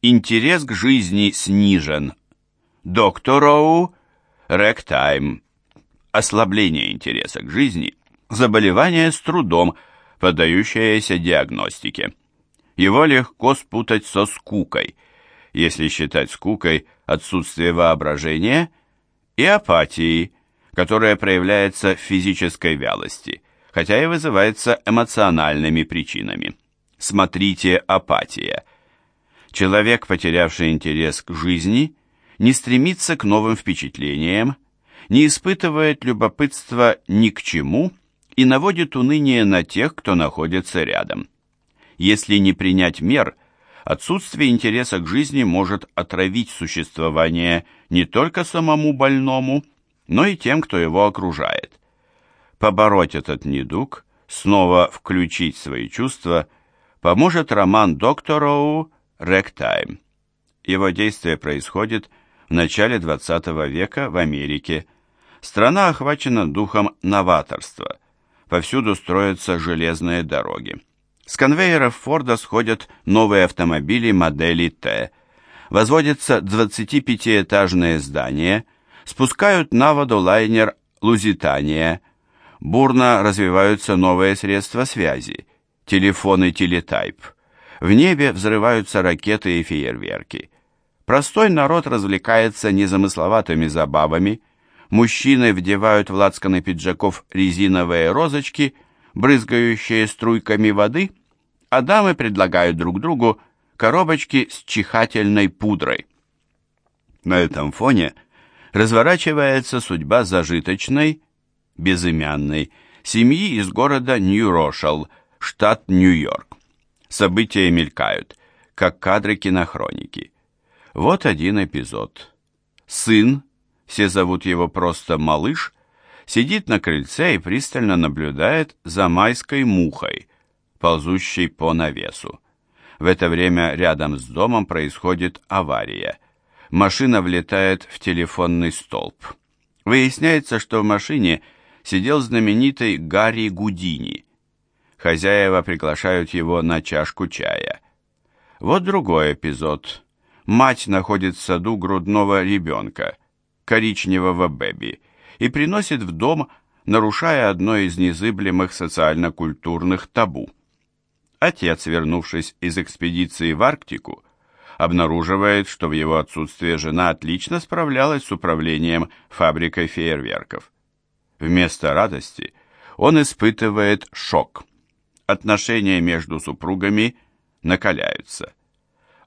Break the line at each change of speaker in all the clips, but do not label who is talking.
Интерес к жизни снижен. Доктороу, ректайм. Ослабление интереса к жизни. Заболевание с трудом, поддающееся диагностике. Его легко спутать со скукой, если считать скукой отсутствие воображения, и апатией, которая проявляется в физической вялости, хотя и вызывается эмоциональными причинами. Смотрите «Апатия». Человек, потерявший интерес к жизни, не стремится к новым впечатлениям, не испытывает любопытства ни к чему и наводит уныние на тех, кто находится рядом. Если не принять мер, отсутствие интереса к жизни может отравить существование не только самому больному, но и тем, кто его окружает. Побороть этот недуг, снова включить свои чувства, поможет роман Доктороу «Рэгтайм». Его действие происходит в начале XX века в Америке. Страна охвачена духом новаторства. Повсюду строятся железные дороги. С конвейеров Форда сходят новые автомобили модели Т. Возводятся 25-этажные здания, спускают на воду лайнер «Лузитания». Бурно развиваются новые средства связи, телефоны телетайп. В небе взрываются ракеты и фейерверки. Простой народ развлекается незамысловатыми забавами. Мужчины вдевают в лацканы пиджаков резиновые розочки, брызгающие струйками воды, а дамы предлагают друг другу коробочки с чихательной пудрой. На этом фоне разворачивается судьба зажиточной, безымянной, семьи из города Нью-Рошелл, штат Нью-Йорк. События мелькают, как кадры кинохроники. Вот один эпизод. Сын, все зовут его просто малыш, сидит на крыльце и пристально наблюдает за майской мухой, ползущей по навесу. В это время рядом с домом происходит авария. Машина влетает в телефонный столб. Выясняется, что в машине сидел знаменитый Гарри Гудини. Хозяева приглашают его на чашку чая. Вот другой эпизод. Мать находит в саду грудного ребенка, коричневого Бэби, и приносит в дом, нарушая одно из незыблемых социально-культурных табу. Отец, вернувшись из экспедиции в Арктику, обнаруживает, что в его отсутствие жена отлично справлялась с управлением фабрикой фейерверков. Вместо радости он испытывает шок. Отношения между супругами накаляются.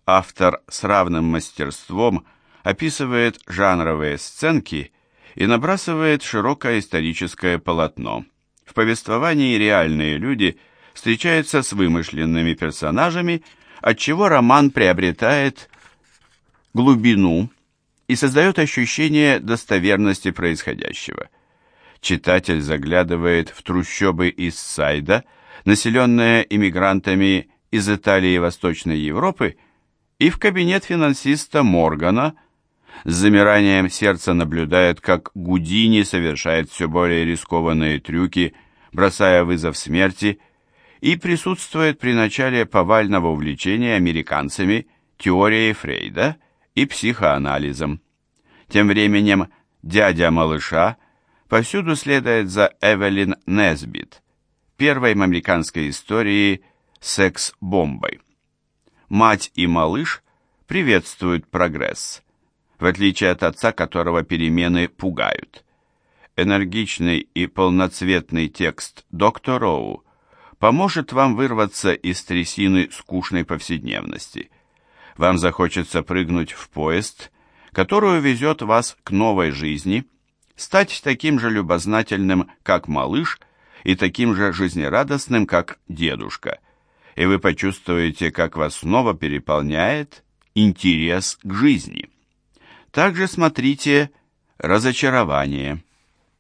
Автор с равным мастерством описывает жанровые сценки и набрасывает широкое историческое полотно. В повествовании реальные люди – встречается с вымышленными персонажами, отчего роман приобретает глубину и создает ощущение достоверности происходящего. Читатель заглядывает в трущобы из Сайда, населенные иммигрантами из Италии и Восточной Европы, и в кабинет финансиста Моргана, с замиранием сердца наблюдает, как Гудини совершает все более рискованные трюки, бросая вызов смерти – и присутствует при начале повального увлечения американцами теорией Фрейда и психоанализом. Тем временем дядя малыша повсюду следует за Эвелин Несбит, первой в американской истории секс-бомбой. Мать и малыш приветствуют прогресс, в отличие от отца, которого перемены пугают. Энергичный и полноцветный текст доктора Роу поможет вам вырваться из трясины скучной повседневности. Вам захочется прыгнуть в поезд, который увезет вас к новой жизни, стать таким же любознательным, как малыш, и таким же жизнерадостным, как дедушка. И вы почувствуете, как вас снова переполняет интерес к жизни. Также смотрите «Разочарование».